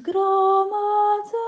взгромоздится.